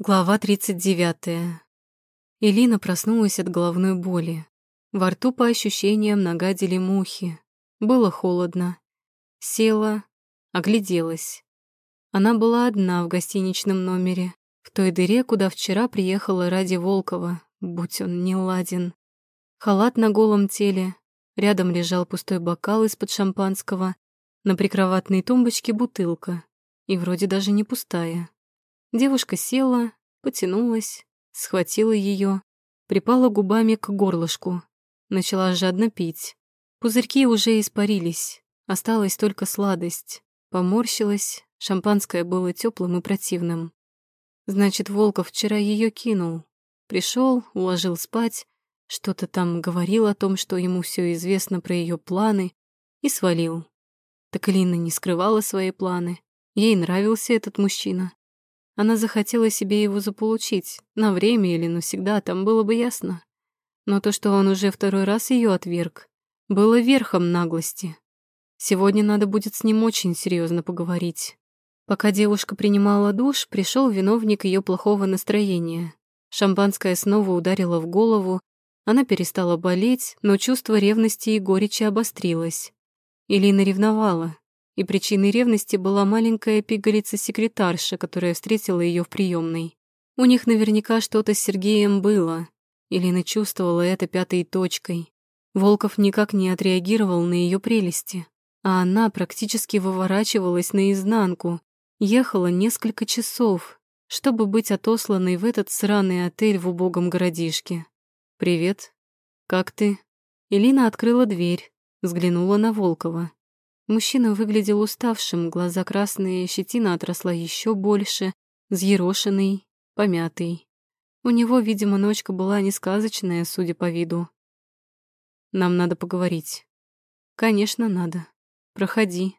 Глава 39. Элина проснулась от головной боли. Во рту по ощущениям нагадили мухи. Было холодно. Села, огляделась. Она была одна в гостиничном номере, в той дыре, куда вчера приехала ради Волкова, будь он не ладен. Халат на голом теле, рядом лежал пустой бокал из-под шампанского, на прикроватной тумбочке бутылка, и вроде даже не пустая. Девушка села, потянулась, схватила ее, припала губами к горлышку, начала жадно пить. Пузырьки уже испарились, осталась только сладость. Поморщилась, шампанское было теплым и противным. Значит, Волков вчера ее кинул. Пришел, уложил спать, что-то там говорил о том, что ему все известно про ее планы, и свалил. Так Лина не скрывала свои планы. Ей нравился этот мужчина. Она захотела себе его заполучить, на время или навсегда, там было бы ясно. Но то, что он уже второй раз ее отверг, было верхом наглости. Сегодня надо будет с ним очень серьезно поговорить. Пока девушка принимала душ, пришел виновник ее плохого настроения. Шампанское снова ударило в голову, она перестала болеть, но чувство ревности и горечи обострилось. Илина ревновала, и причиной ревности была маленькая пигалица-секретарша, которая встретила ее в приемной. У них наверняка что-то с Сергеем было. Илина чувствовала это пятой точкой. Волков никак не отреагировал на ее прелести, а она практически выворачивалась наизнанку, ехала несколько часов, чтобы быть отосланной в этот сраный отель в убогом городишке. «Привет. Как ты?» Илина открыла дверь, взглянула на Волкова. Мужчина выглядел уставшим, глаза красные, щетина отросла еще больше, взъерошенный, помятый. У него, видимо, ночка была несказочная, судя по виду. «Нам надо поговорить». «Конечно, надо. Проходи».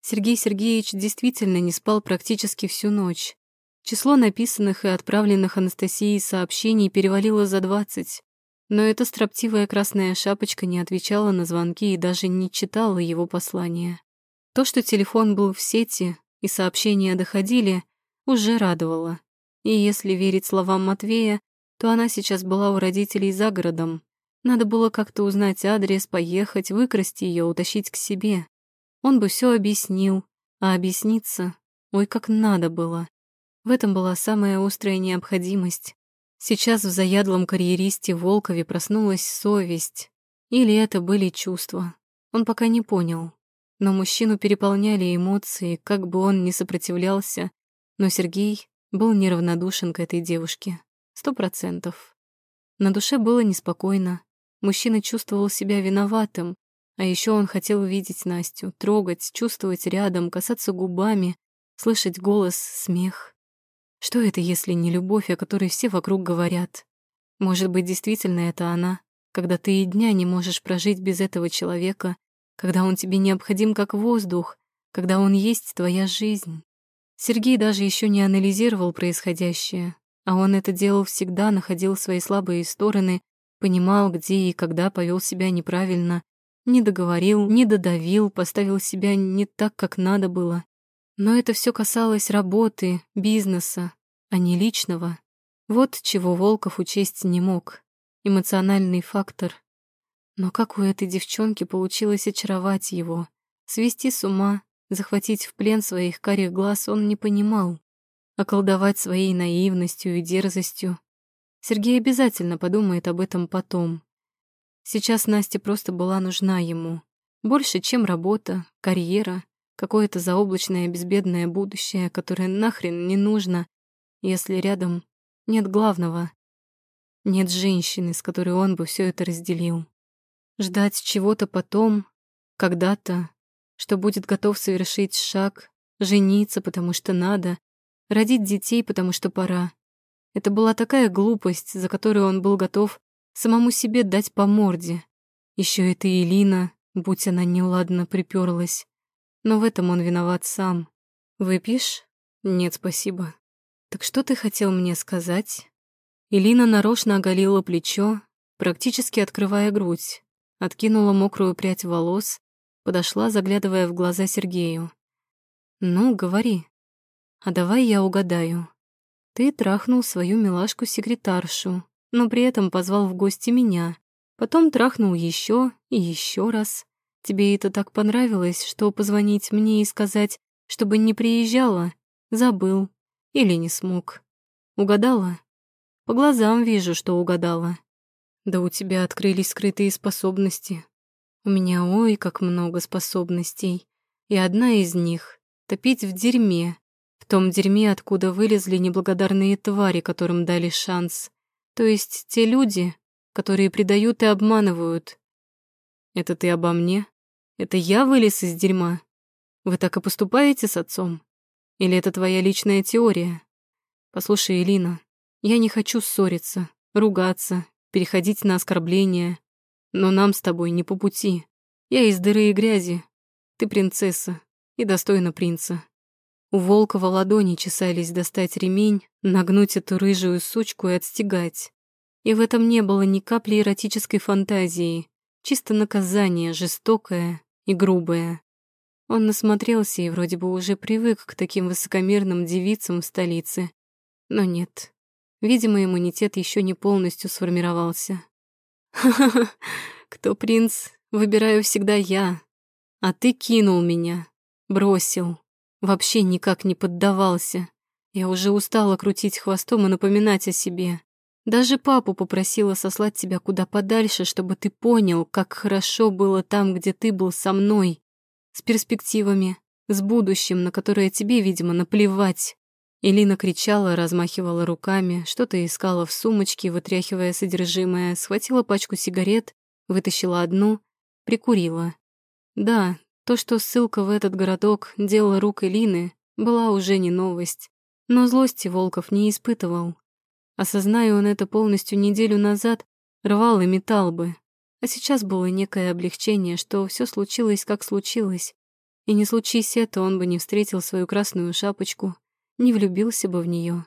Сергей Сергеевич действительно не спал практически всю ночь. Число написанных и отправленных Анастасией сообщений перевалило за двадцать. Но эта строптивая красная шапочка не отвечала на звонки и даже не читала его послания. То, что телефон был в сети и сообщения доходили, уже радовало. И если верить словам Матвея, то она сейчас была у родителей за городом. Надо было как-то узнать адрес, поехать, выкрасть ее, утащить к себе. Он бы все объяснил, а объясниться, ой, как надо было. В этом была самая острая необходимость. Сейчас в заядлом карьеристе Волкове проснулась совесть. Или это были чувства. Он пока не понял. Но мужчину переполняли эмоции, как бы он ни сопротивлялся. Но Сергей был неравнодушен к этой девушке. Сто процентов. На душе было неспокойно. Мужчина чувствовал себя виноватым. А еще он хотел видеть Настю, трогать, чувствовать рядом, касаться губами, слышать голос, смех. Что это, если не любовь, о которой все вокруг говорят? Может быть, действительно это она, когда ты и дня не можешь прожить без этого человека, когда он тебе необходим как воздух, когда он есть твоя жизнь. Сергей даже еще не анализировал происходящее, а он это делал всегда, находил свои слабые стороны, понимал, где и когда повел себя неправильно, не договорил, не додавил, поставил себя не так, как надо было. Но это все касалось работы, бизнеса, а не личного. Вот чего Волков учесть не мог. Эмоциональный фактор. Но как у этой девчонки получилось очаровать его, свести с ума, захватить в плен своих карих глаз он не понимал. Околдовать своей наивностью и дерзостью. Сергей обязательно подумает об этом потом. Сейчас Настя просто была нужна ему. Больше, чем работа, карьера, какое-то заоблачное безбедное будущее, которое нахрен не нужно, если рядом нет главного. Нет женщины, с которой он бы все это разделил. Ждать чего-то потом, когда-то, что будет готов совершить шаг, жениться, потому что надо, родить детей, потому что пора. Это была такая глупость, за которую он был готов самому себе дать по морде. Еще это Элина, будь она неладно, приперлась. Но в этом он виноват сам. Выпьешь? Нет, спасибо. Так что ты хотел мне сказать? Илина нарочно оголила плечо, практически открывая грудь, откинула мокрую прядь волос, подошла, заглядывая в глаза Сергею. «Ну, говори. А давай я угадаю. Ты трахнул свою милашку-секретаршу, но при этом позвал в гости меня. Потом трахнул еще и еще раз. Тебе это так понравилось, что позвонить мне и сказать, чтобы не приезжала, забыл или не смог. Угадала? По глазам вижу, что угадала. Да у тебя открылись скрытые способности. У меня ой, как много способностей. И одна из них — топить в дерьме, том дерьме, откуда вылезли неблагодарные твари, которым дали шанс. То есть те люди, которые предают и обманывают. Это ты обо мне? Это я вылез из дерьма? Вы так и поступаете с отцом? Или это твоя личная теория? Послушай, Элина, я не хочу ссориться, ругаться, переходить на оскорбления. Но нам с тобой не по пути. Я из дыры и грязи. Ты принцесса и достойна принца. У Волкова ладони чесались достать ремень, нагнуть эту рыжую сучку и отстегать. И в этом не было ни капли эротической фантазии, чисто наказание, жестокое и грубое. Он насмотрелся и вроде бы уже привык к таким высокомерным девицам в столице. Но нет, видимо, иммунитет еще не полностью сформировался. «Ха-ха-ха, кто принц, выбираю всегда я. А ты кинул меня, бросил, Вообще никак не поддавался. Я уже устала крутить хвостом и напоминать о себе. Даже папу попросила сослать тебя куда подальше, чтобы ты понял, как хорошо было там, где ты был со мной. С перспективами, с будущим, на которое тебе, видимо, наплевать. Элина кричала, размахивала руками, что-то искала в сумочке, вытряхивая содержимое, схватила пачку сигарет, вытащила одну, прикурила. Да, то, что ссылка в этот городок — дело рук Элины, была уже не новость. Но злости Волков не испытывал. Осозная он это полностью неделю назад, рвал и метал бы. А сейчас было некое облегчение, что все случилось, как случилось. И не случись это, он бы не встретил свою красную шапочку, не влюбился бы в нее.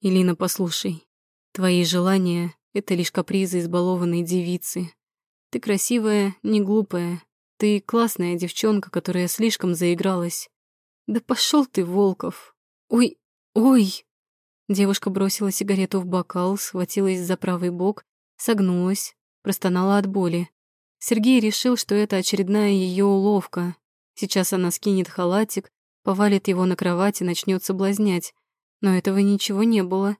Илина, послушай, твои желания — это лишь капризы избалованной девицы. Ты красивая, не глупая, ты классная девчонка, которая слишком заигралась. Да пошел ты, Волков. Ой, ой. Девушка бросила сигарету в бокал, схватилась за правый бок, согнулась, простонала от боли. Сергей решил, что это очередная ее уловка. Сейчас она скинет халатик, повалит его на кровать и начнет соблазнять. Но этого ничего не было.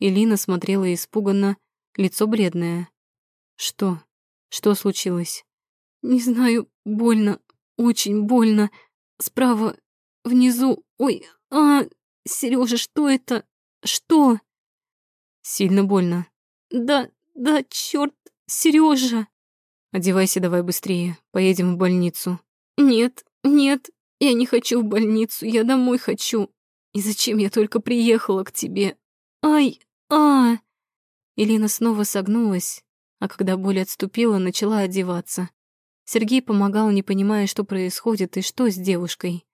Илина смотрела испуганно, лицо бледное. Что? Что случилось? Не знаю, больно, очень больно. Справа, внизу. Ой, а, Сережа, что это? Что? Сильно больно. Да, да, черт, Сережа. Одевайся давай быстрее, поедем в больницу. Нет, нет, я не хочу в больницу, я домой хочу. И зачем я только приехала к тебе? Ай, а. Елена снова согнулась, а когда боль отступила, начала одеваться. Сергей помогал, не понимая, что происходит и что с девушкой.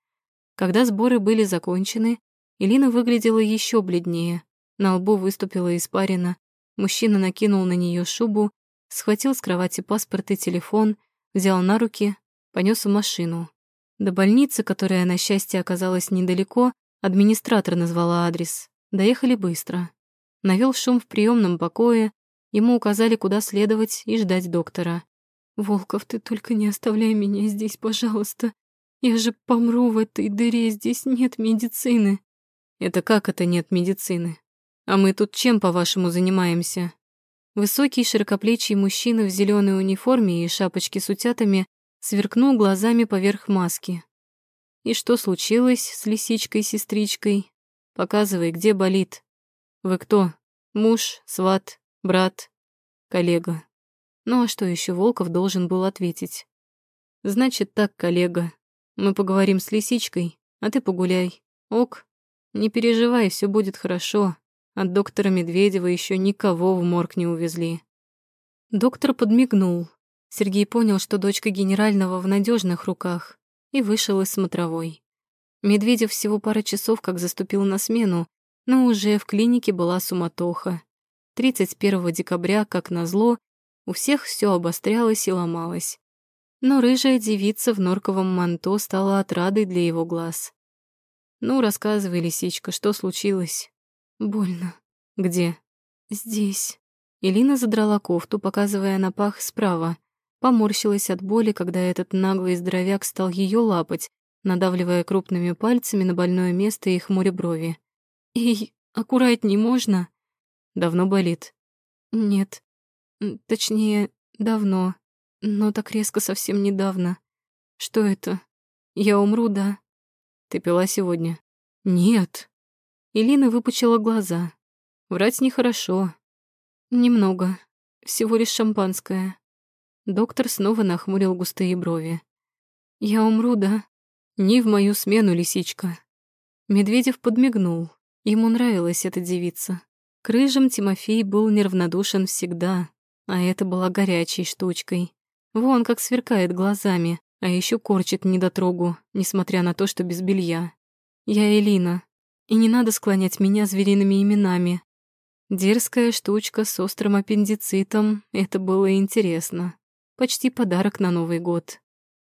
Когда сборы были закончены, Элина выглядела еще бледнее. На лбу выступила испарина. Мужчина накинул на нее шубу, схватил с кровати паспорт и телефон, взял на руки, понес в машину. До больницы, которая, на счастье, оказалась недалеко, администратор назвала адрес. Доехали быстро. Навел шум в приемном покое, ему указали, куда следовать и ждать доктора. «Волков, ты только не оставляй меня здесь, пожалуйста. Я же помру в этой дыре, здесь нет медицины». «Это как это нет медицины? А мы тут чем, по-вашему, занимаемся?» Высокий широкоплечий мужчина в зеленой униформе и шапочке с утятами сверкнул глазами поверх маски. «И что случилось с лисичкой-сестричкой? Показывай, где болит. Вы кто? Муж, сват, брат, коллега?» Ну а что еще Волков должен был ответить? Значит так, коллега. Мы поговорим с лисичкой, а ты погуляй. Ок. Не переживай, все будет хорошо. От доктора Медведева еще никого в морг не увезли. Доктор подмигнул. Сергей понял, что дочка генерального в надежных руках, и вышел из смотровой. Медведев всего пара часов как заступил на смену, но уже в клинике была суматоха. 31 декабря, как назло, у всех все обострялось и ломалось. Но рыжая девица в норковом манто стала отрадой для его глаз. «Ну, рассказывай, лисичка, что случилось?» Больно. Где? Здесь. Элина задрала кофту, показывая на пах справа. Поморщилась от боли, когда этот наглый здоровяк стал ее лапать, надавливая крупными пальцами на больное место и хмуря брови. «Эй, аккуратней можно?» «Давно болит?» «Нет. Точнее, давно. Но так резко совсем недавно. Что это? Я умру, да?» «Ты пила сегодня?» «Нет». Илина выпучила глаза. Врать нехорошо. Немного. Всего лишь шампанское. Доктор снова нахмурил густые брови. Я умру, да? Не в мою смену, лисичка. Медведев подмигнул. Ему нравилась эта девица. К рыжим Тимофей был неравнодушен всегда, а это была горячей штучкой. Вон как сверкает глазами, а еще корчит недотрогу, несмотря на то, что без белья. Я Элина, и не надо склонять меня звериными именами. Дерзкая штучка с острым аппендицитом, это было интересно. Почти подарок на Новый год.